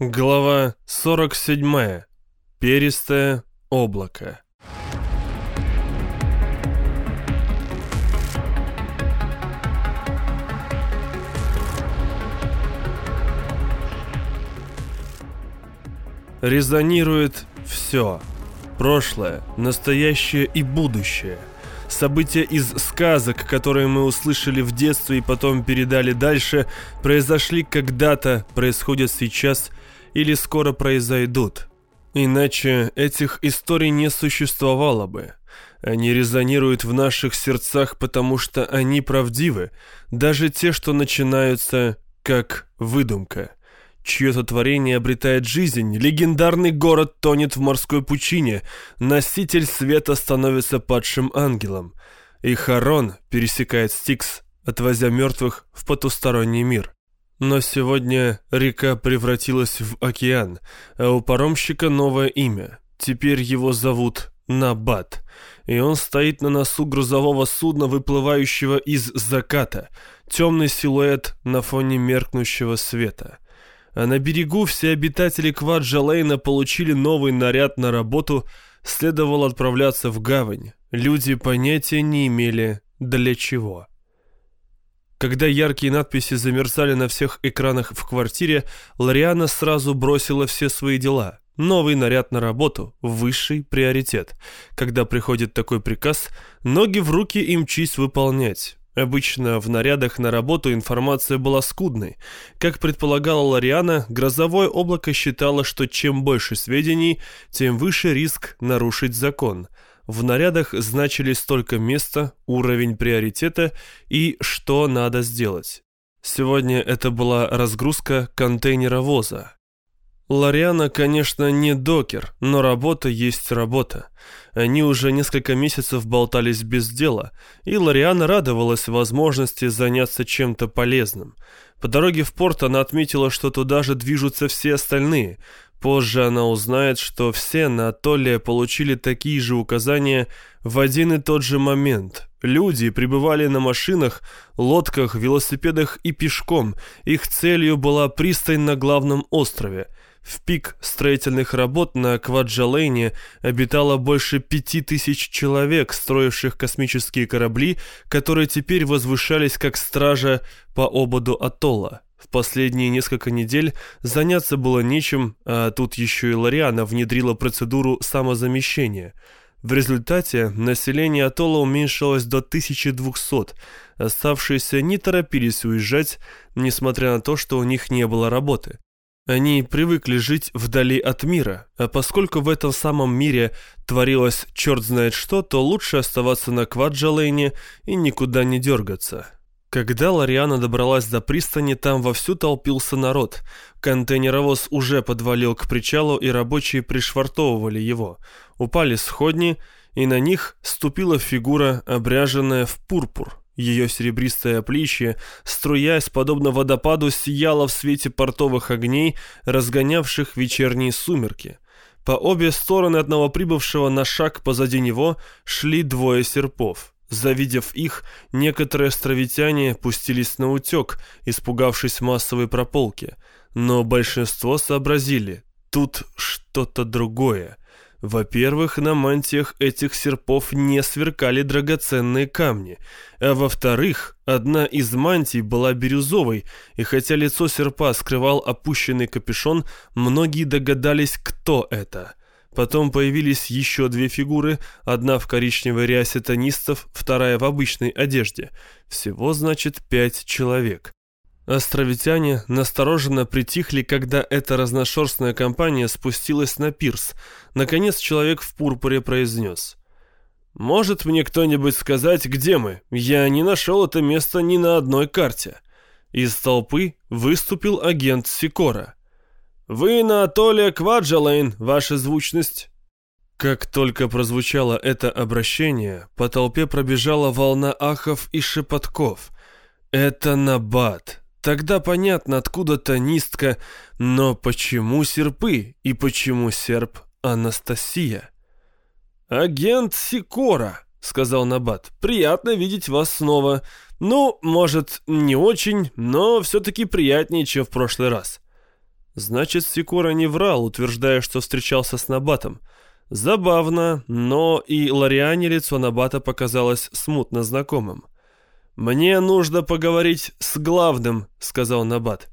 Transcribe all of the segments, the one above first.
Глава 47. Перистое облако. Резонирует все. Прошлое, настоящее и будущее. События из сказок, которые мы услышали в детстве и потом передали дальше, произошли когда-то, происходят сейчас или скоро произойдут. Иначе этих историй не существовало бы. Они резонируют в наших сердцах, потому что они правдивы, даже те, что начинаются как выдумка. Чье-то творение обретает жизнь, легендарный город тонет в морской пучине, носитель света становится падшим ангелом, и Харон пересекает Стикс, отвозя мертвых в потусторонний мир. Но сегодня река превратилась в океан, а у паромщика новое имя. Теперь его зовут Набат, и он стоит на носу грузового судна, выплывающего из заката, темный силуэт на фоне меркнущего света. А на берегу все обитатели Кваджалейна получили новый наряд на работу, следовало отправляться в гавань. Люди понятия не имели для чего. Когда яркие надписи замерцали на всех экранах в квартире, Лариана сразу бросила все свои дела. Новый наряд на работу – высший приоритет. Когда приходит такой приказ, ноги в руки и мчись выполнять. Обычно в нарядах на работу информация была скудной. Как предполагала Лариана, грозовое облако считало, что чем больше сведений, тем выше риск нарушить закон. В нарядах значились только место, уровень приоритета и что надо сделать. Сегодня это была разгрузка контейнеровоза. Лариана, конечно, не докер, но работа есть работа. Они уже несколько месяцев болтались без дела, и Лариана радовалась возможности заняться чем-то полезным. По дороге в порт она отметила, что туда же движутся все остальные. Позже она узнает, что все на атолле получили такие же указания в один и тот же момент. Люди прибывали на машинах, лодках, велосипедах и пешком. Их целью была пристань на главном острове – в пик строительных работ на Кваджалейне обитало больше пяти тысяч человек, строивших космические корабли, которые теперь возвышались как стража по ободу атолла. В последние несколько недель заняться было нечем, а тут еще и Лариана внедрила процедуру самозамещения. В результате население атолла уменьшилось до 1200, оставшиеся не торопились уезжать, несмотря на то, что у них не было работы. Они привыкли жить вдали от мира, а поскольку в этом самом мире творилось черт знает что, то лучше оставаться на Кваджалейне и никуда не дергаться. Когда Лариана добралась до пристани, там вовсю толпился народ. Контейнеровоз уже подвалил к причалу, и рабочие пришвартовывали его. Упали сходни, и на них ступила фигура, обряженная в пурпур. Ее серебристое плечи, струясь, подобно водопаду, сияло в свете портовых огней, разгонявших вечерние сумерки. По обе стороны от новоприбывшего на шаг позади него шли двое серпов. Завидев их, некоторые островитяне пустились на утек, испугавшись массовой прополки. Но большинство сообразили, тут что-то другое. Во-первых, на мантиях этих серпов не сверкали драгоценные камни, а во-вторых, одна из мантий была бирюзовой, и хотя лицо серпа скрывал опущенный капюшон, многие догадались, кто это. Потом появились еще две фигуры, одна в коричневой рясе тонистов, вторая в обычной одежде. Всего, значит, пять человек. Островитяне настороженно притихли, когда эта разношерстная компания спустилась на пирс. Наконец человек в пурпуре произнес. «Может мне кто-нибудь сказать, где мы? Я не нашел это место ни на одной карте». Из толпы выступил агент Сикора. «Вы на атолле Кваджалейн, ваша звучность». Как только прозвучало это обращение, по толпе пробежала волна ахов и шепотков. «Это Набат!» Тогда понятно, откуда тонистка, но почему серпы и почему серп Анастасия? «Агент Сикора», — сказал Набат, — «приятно видеть вас снова. Ну, может, не очень, но все-таки приятнее, чем в прошлый раз». Значит, Сикора не врал, утверждая, что встречался с Набатом. Забавно, но и Лориане лицо Набата показалось смутно знакомым. «Мне нужно поговорить с главным», — сказал Набат.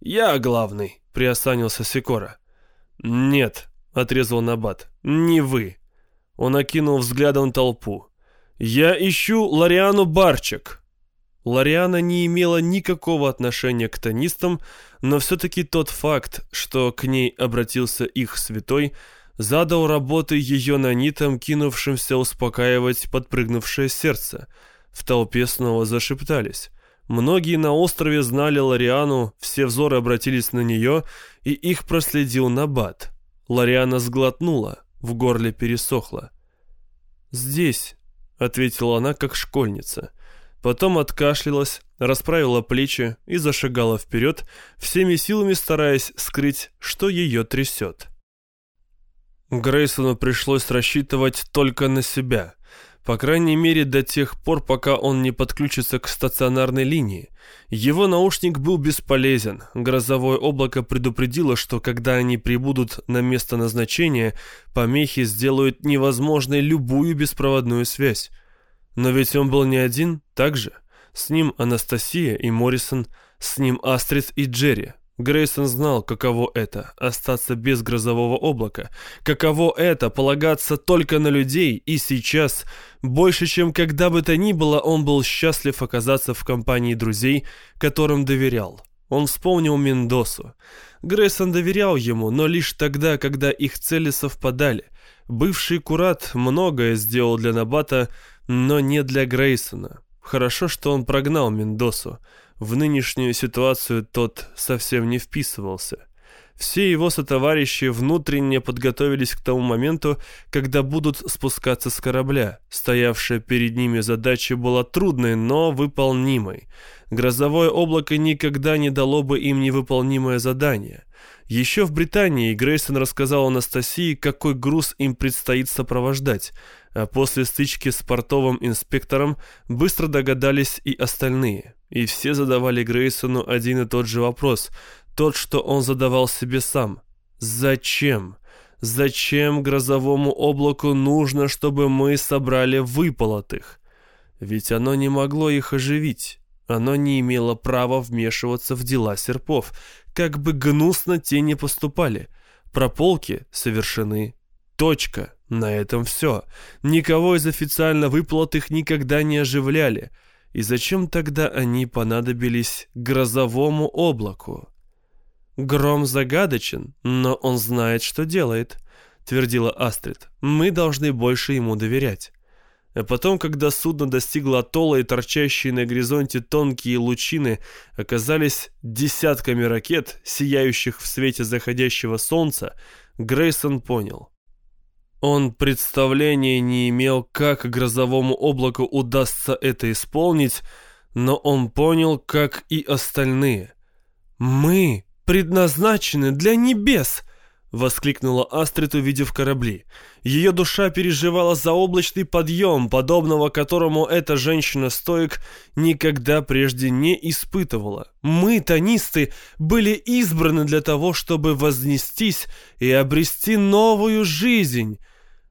«Я главный», — приосанился Сикора. «Нет», — отрезал Набат, — «не вы». Он окинул взглядом толпу. «Я ищу Лориану Барчик». Лориана не имела никакого отношения к тонистам, но все-таки тот факт, что к ней обратился их святой, задал работы ее нанитам, кинувшимся успокаивать подпрыгнувшее сердце. В толпе снова зашептались. Многие на острове знали Лориану, все взоры обратились на нее, и их проследил Набат. Лориана сглотнула, в горле пересохло. «Здесь», — ответила она, как школьница. Потом откашлялась, расправила плечи и зашагала вперед, всеми силами стараясь скрыть, что ее трясет. Грейсону пришлось рассчитывать только на себя. По крайней мере, до тех пор, пока он не подключится к стационарной линии. Его наушник был бесполезен. Грозовое облако предупредило, что когда они прибудут на место назначения, помехи сделают невозможной любую беспроводную связь. Но ведь он был не один, так же? С ним Анастасия и Моррисон, с ним Астрид и Джерри. Грейсон знал, каково это — остаться без грозового облака, каково это — полагаться только на людей, и сейчас, больше чем когда бы то ни было, он был счастлив оказаться в компании друзей, которым доверял. Он вспомнил Мендосу. Грейсон доверял ему, но лишь тогда, когда их цели совпадали. Бывший курат многое сделал для Набата, но не для Грейсона. Хорошо, что он прогнал Мендосу. В нынешнюю ситуацию тот совсем не вписывался. Все его сотоварищи внутренне подготовились к тому моменту, когда будут спускаться с корабля. Стоявшая перед ними задача была трудной, но выполнимой. Грозовое облако никогда не дало бы им невыполнимое задание. Еще в Британии Грейсон рассказал Анастасии, какой груз им предстоит сопровождать, а после стычки с портовым инспектором быстро догадались и остальные. И все задавали Грейсону один и тот же вопрос, тот, что он задавал себе сам. «Зачем? Зачем грозовому облаку нужно, чтобы мы собрали выполотых? Ведь оно не могло их оживить». Оно не имело права вмешиваться в дела серпов, как бы гнусно те не поступали. Прополки совершены. Точка. На этом все. Никого из официально выплатых никогда не оживляли. И зачем тогда они понадобились грозовому облаку? «Гром загадочен, но он знает, что делает», — твердила Астрид. «Мы должны больше ему доверять». А потом, когда судно достигло атолла и торчащие на горизонте тонкие лучины оказались десятками ракет, сияющих в свете заходящего солнца, Грейсон понял. Он представления не имел, как грозовому облаку удастся это исполнить, но он понял, как и остальные. «Мы предназначены для небес!» — воскликнула Астрид, увидев корабли. Ее душа переживала заоблачный подъем, подобного которому эта женщина-стоик никогда прежде не испытывала. Мы, тонисты, были избраны для того, чтобы вознестись и обрести новую жизнь.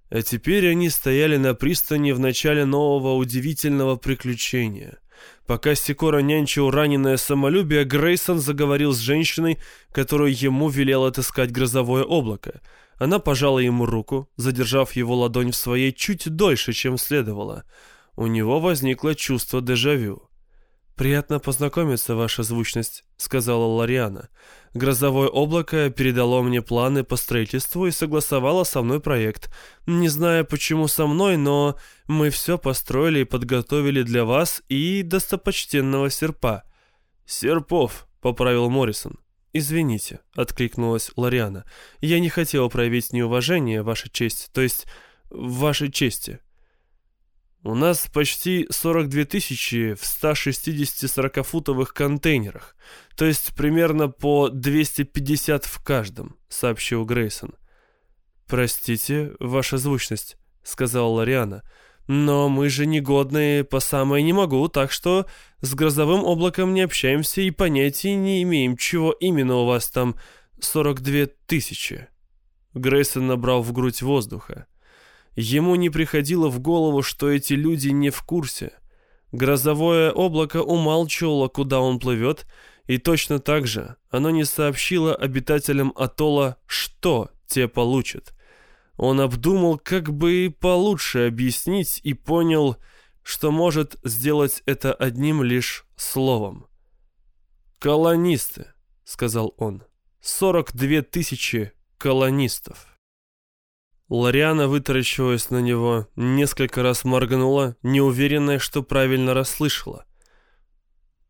А теперь они стояли на пристани в начале нового удивительного приключения — Пока Сикора нянчил раненое самолюбие, Грейсон заговорил с женщиной, которую ему велел отыскать грозовое облако. Она пожала ему руку, задержав его ладонь в своей чуть дольше, чем следовало. У него возникло чувство дежавю. «Приятно познакомиться, ваша звучность», — сказала Лариана. «Грозовое облако передало мне планы по строительству и согласовало со мной проект. Не знаю, почему со мной, но мы все построили и подготовили для вас и достопочтенного серпа». «Серпов», — поправил Моррисон. «Извините», — откликнулась Лариана. «Я не хотела проявить неуважение, ваша честь, то есть вашей чести». У нас почти 42 тысячи в 160 40-футовых контейнерах, то есть примерно по 250 в каждом, сообщил Грейсон. Простите, ваша звучность, сказала Лариана, но мы же негодные по самое не могу, так что с грозовым облаком не общаемся и понятия не имеем, чего именно у вас там сорок две тысячи». Грейсон набрал в грудь воздуха. Ему не приходило в голову, что эти люди не в курсе. Грозовое облако умалчивало, куда он плывет, и точно так же оно не сообщило обитателям атолла, что те получат. Он обдумал, как бы получше объяснить, и понял, что может сделать это одним лишь словом. «Колонисты», — сказал он, — «сорок две тысячи колонистов». Лориана, вытаращиваясь на него, несколько раз моргнула, неуверенная, что правильно расслышала.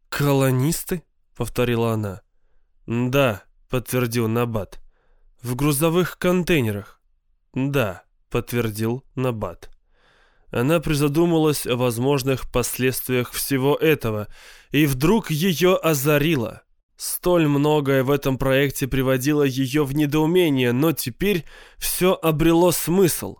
«Колонисты?» — повторила она. «Да», — подтвердил Набат. «В грузовых контейнерах». «Да», — подтвердил Набат. Она призадумалась о возможных последствиях всего этого, и вдруг ее озарило. Столь многое в этом проекте приводило ее в недоумение, но теперь все обрело смысл.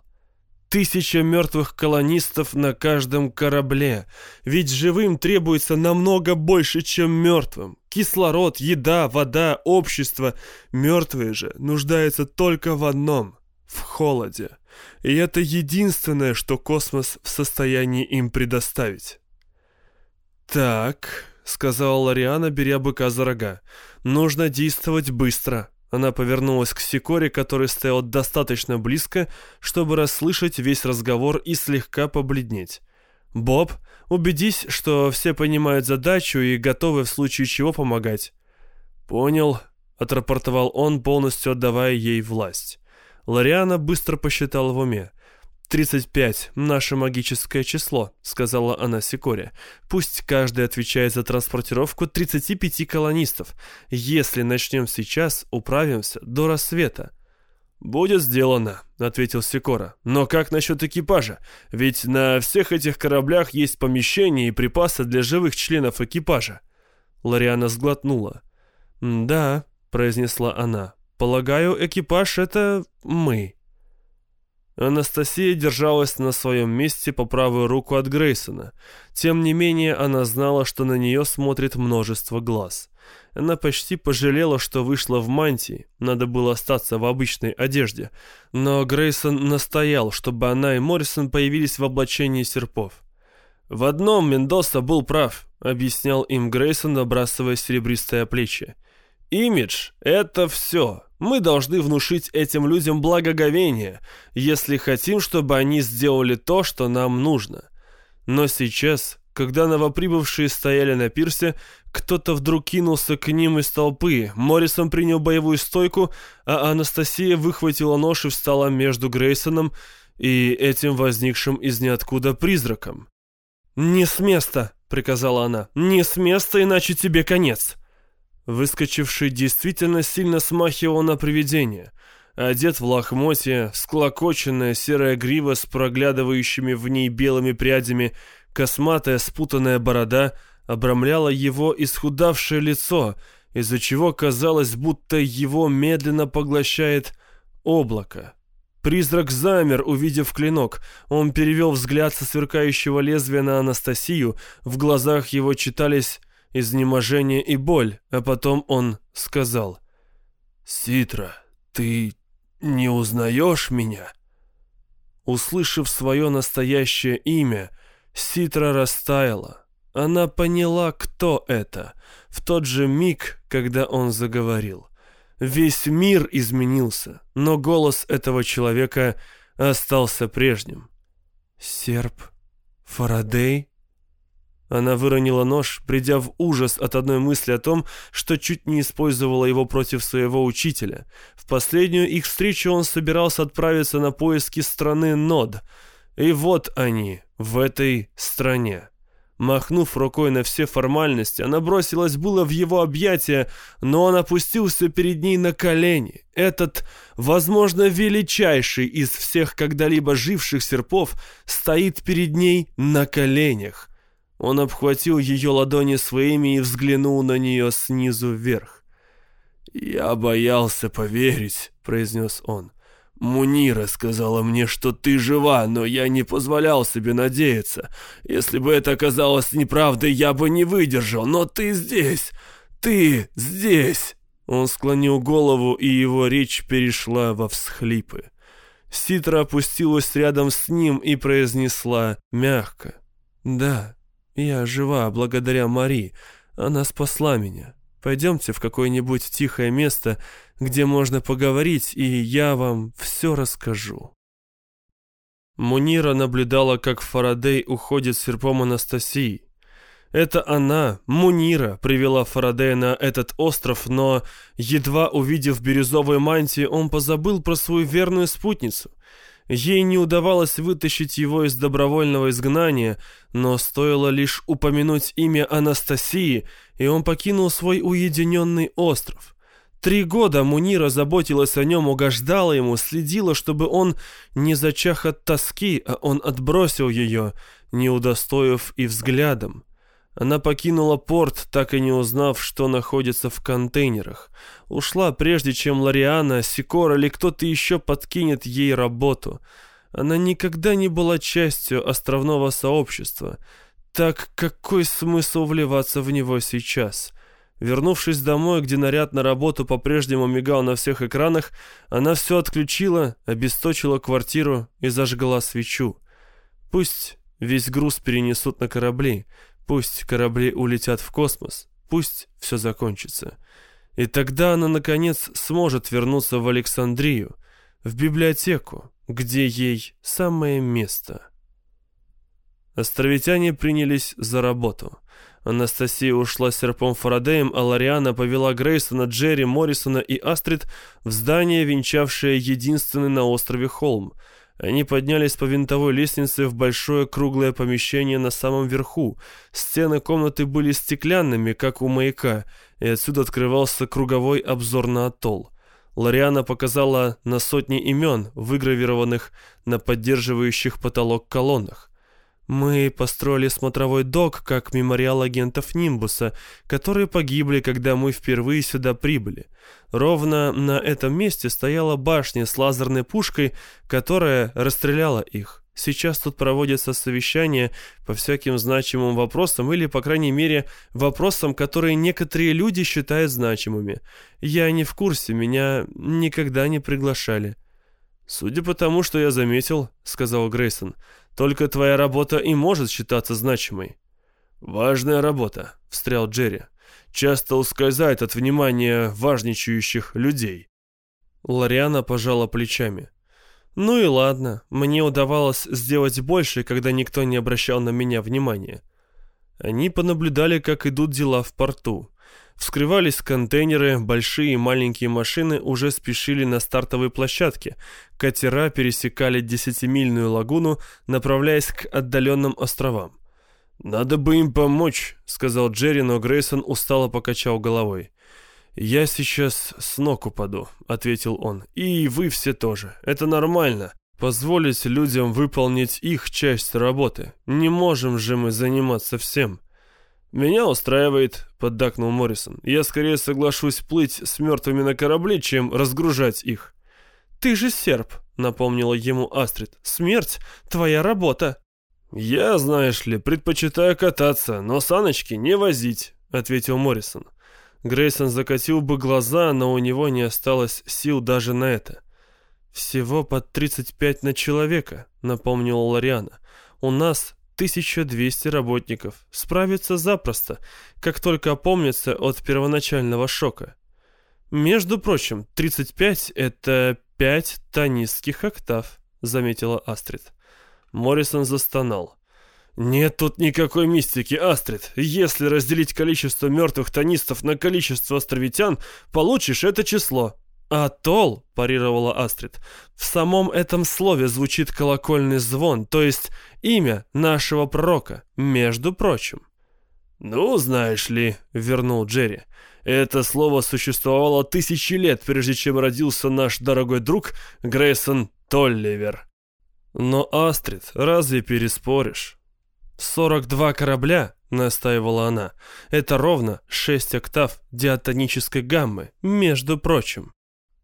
Тысяча мертвых колонистов на каждом корабле. Ведь живым требуется намного больше, чем мертвым. Кислород, еда, вода, общество. Мертвые же нуждаются только в одном — в холоде. И это единственное, что космос в состоянии им предоставить. Так, сказала Лариана, беря быка за рога. «Нужно действовать быстро». Она повернулась к Сикоре, который стоял достаточно близко, чтобы расслышать весь разговор и слегка побледнеть. «Боб, убедись, что все понимают задачу и готовы в случае чего помогать». «Понял», — отрапортовал он, полностью отдавая ей власть. Лариана быстро посчитала в уме. «35 — наше магическое число», — сказала она Сикоре. «Пусть каждый отвечает за транспортировку 35 колонистов. Если начнем сейчас, управимся до рассвета». «Будет сделано», — ответил Сикора. «Но как насчет экипажа? Ведь на всех этих кораблях есть помещения и припасы для живых членов экипажа». Лариана сглотнула. «Да», — произнесла она. «Полагаю, экипаж — это мы». Анастасия держалась на своем месте по правую руку от Грейсона. Тем не менее, она знала, что на нее смотрит множество глаз. Она почти пожалела, что вышла в мантии, надо было остаться в обычной одежде. Но Грейсон настоял, чтобы она и Моррисон появились в облачении серпов. «В одном Мендоса был прав», — объяснял им Грейсон, набрасывая серебристое плечи. «Имидж — это все. Мы должны внушить этим людям благоговение, если хотим, чтобы они сделали то, что нам нужно. Но сейчас, когда новоприбывшие стояли на пирсе, кто-то вдруг кинулся к ним из толпы. Моррисон принял боевую стойку, а Анастасия выхватила нож и встала между Грейсоном и этим возникшим из ниоткуда призраком. «Не с места!» — приказала она. «Не с места, иначе тебе конец!» Выскочивший действительно сильно смахивал на привидение. Одет в лохмотье, склокоченная серая грива с проглядывающими в ней белыми прядями, косматая спутанная борода обрамляла его исхудавшее лицо, из-за чего казалось, будто его медленно поглощает облако. Призрак замер, увидев клинок. Он перевел взгляд со сверкающего лезвия на Анастасию. В глазах его читались изнеможение и боль, а потом он сказал «Ситра, ты не узнаешь меня?» Услышав свое настоящее имя, Ситра растаяла. Она поняла, кто это, в тот же миг, когда он заговорил. Весь мир изменился, но голос этого человека остался прежним. «Серп Фарадей?» Она выронила нож, придя в ужас от одной мысли о том, что чуть не использовала его против своего учителя. В последнюю их встречу он собирался отправиться на поиски страны Нод. И вот они, в этой стране. Махнув рукой на все формальности, она бросилась было в его объятия, но он опустился перед ней на колени. Этот, возможно, величайший из всех когда-либо живших серпов стоит перед ней на коленях. Он обхватил ее ладони своими и взглянул на нее снизу вверх. «Я боялся поверить», — произнес он. «Мунира сказала мне, что ты жива, но я не позволял себе надеяться. Если бы это оказалось неправдой, я бы не выдержал, но ты здесь! Ты здесь!» Он склонил голову, и его речь перешла во всхлипы. Ситра опустилась рядом с ним и произнесла мягко. «Да, я жива благодаря Мари. Она спасла меня. Пойдемте в какое-нибудь тихое место, где можно поговорить, и я вам все расскажу». Мунира наблюдала, как Фарадей уходит с серпом Анастасии. Это она, Мунира, привела Фарадея на этот остров, но, едва увидев бирюзовую мантию, он позабыл про свою верную спутницу. Ей не удавалось вытащить его из добровольного изгнания, но стоило лишь упомянуть имя Анастасии, и он покинул свой уединенный остров. Три года Мунира заботилась о нем, угождала ему, следила, чтобы он не зачах от тоски, а он отбросил ее, не удостоив и взглядом. Она покинула порт, так и не узнав, что находится в контейнерах. Ушла, прежде чем Лариана, Сикора или кто-то еще подкинет ей работу. Она никогда не была частью островного сообщества. Так какой смысл вливаться в него сейчас? Вернувшись домой, где наряд на работу по-прежнему мигал на всех экранах, она все отключила, обесточила квартиру и зажгла свечу. Пусть весь груз перенесут на корабли, Пусть корабли улетят в космос, пусть все закончится. И тогда она, наконец, сможет вернуться в Александрию, в библиотеку, где ей самое место. Островитяне принялись за работу. Анастасия ушла с серпом Фарадеем, а Лариана повела Грейсона, Джерри, Моррисона и Астрид в здание, венчавшее единственный на острове холм — они поднялись по винтовой лестнице в большое круглое помещение на самом верху. Стены комнаты были стеклянными, как у маяка, и отсюда открывался круговой обзор на атолл. Лариана показала на сотни имен, выгравированных на поддерживающих потолок колоннах. Мы построили смотровой док как мемориал агентов Нимбуса, которые погибли, когда мы впервые сюда прибыли. Ровно на этом месте стояла башня с лазерной пушкой, которая расстреляла их. Сейчас тут проводятся совещания по всяким значимым вопросам или, по крайней мере, вопросам, которые некоторые люди считают значимыми. Я не в курсе, меня никогда не приглашали. «Судя по тому, что я заметил», — сказал Грейсон, — только твоя работа и может считаться значимой». «Важная работа», — встрял Джерри. «Часто ускользает от внимания важничающих людей». Лариана пожала плечами. «Ну и ладно, мне удавалось сделать больше, когда никто не обращал на меня внимания». Они понаблюдали, как идут дела в порту. Вскрывались контейнеры, большие и маленькие машины уже спешили на стартовой площадке. Катера пересекали десятимильную лагуну, направляясь к отдаленным островам. «Надо бы им помочь», — сказал Джерри, но Грейсон устало покачал головой. «Я сейчас с ног упаду», — ответил он. «И вы все тоже. Это нормально. Позволить людям выполнить их часть работы. Не можем же мы заниматься всем». «Меня устраивает», — поддакнул Моррисон. «Я скорее соглашусь плыть с мертвыми на корабле, чем разгружать их». «Ты же серп», — напомнила ему Астрид. «Смерть — твоя работа». «Я, знаешь ли, предпочитаю кататься, но саночки не возить», — ответил Моррисон. Грейсон закатил бы глаза, но у него не осталось сил даже на это. «Всего под 35 на человека», — напомнила Лариана. «У нас 1200 работников. Справится запросто, как только опомнится от первоначального шока. Между прочим, 35 — это 5 тонистских октав, заметила Астрид. Моррисон застонал. «Нет тут никакой мистики, Астрид. Если разделить количество мертвых тонистов на количество островитян, получишь это число. «Атолл», — парировала Астрид, — «в самом этом слове звучит колокольный звон, то есть имя нашего пророка, между прочим». «Ну, знаешь ли», — вернул Джерри, — «это слово существовало тысячи лет, прежде чем родился наш дорогой друг Грейсон Толливер». «Но, Астрид, разве переспоришь?» «Сорок два корабля», — настаивала она, — «это ровно шесть октав диатонической гаммы, между прочим».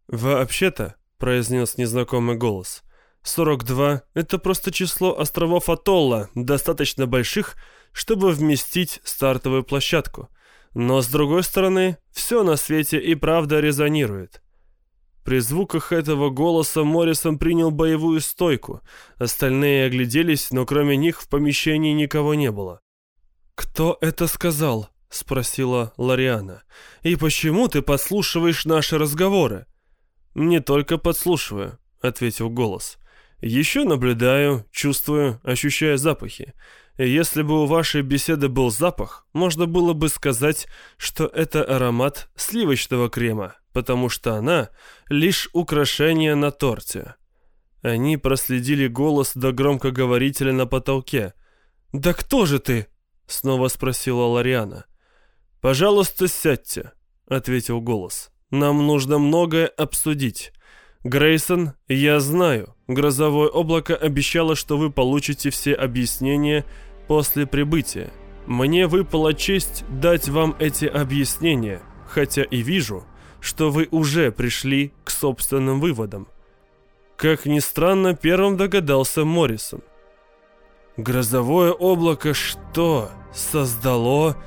«Вообще-то», — произнес незнакомый голос, — «42 — это просто число островов Атолла, достаточно больших, чтобы вместить стартовую площадку. Но с другой стороны, все на свете и правда резонирует. При звуках этого голоса Моррисон принял боевую стойку. Остальные огляделись, но кроме них в помещении никого не было. «Кто это сказал?» — спросила Лариана. «И почему ты подслушиваешь наши разговоры?» «Не только подслушиваю», — ответил голос. «Еще наблюдаю, чувствую, ощущаю запахи. Если бы у вашей беседы был запах, можно было бы сказать, что это аромат сливочного крема, потому что она — лишь украшение на торте». Они проследили голос до громкоговорителя на потолке. «Да кто же ты?» — снова спросила Лариана. «Пожалуйста, сядьте», — ответил голос. «Нам нужно многое обсудить. Грейсон, я знаю, грозовое облако обещало, что вы получите все объяснения после прибытия. Мне выпала честь дать вам эти объяснения, хотя и вижу, что вы уже пришли к собственным выводам». Как ни странно, первым догадался Моррисон. «Грозовое облако что, создало...»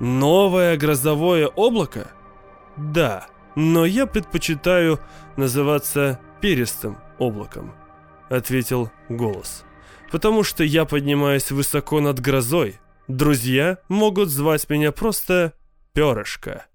Новое грозовое облако? Да, но я предпочитаю называться перистым облаком, ответил голос. Потому что я поднимаюсь высоко над грозой. Друзья могут звать меня просто перышко.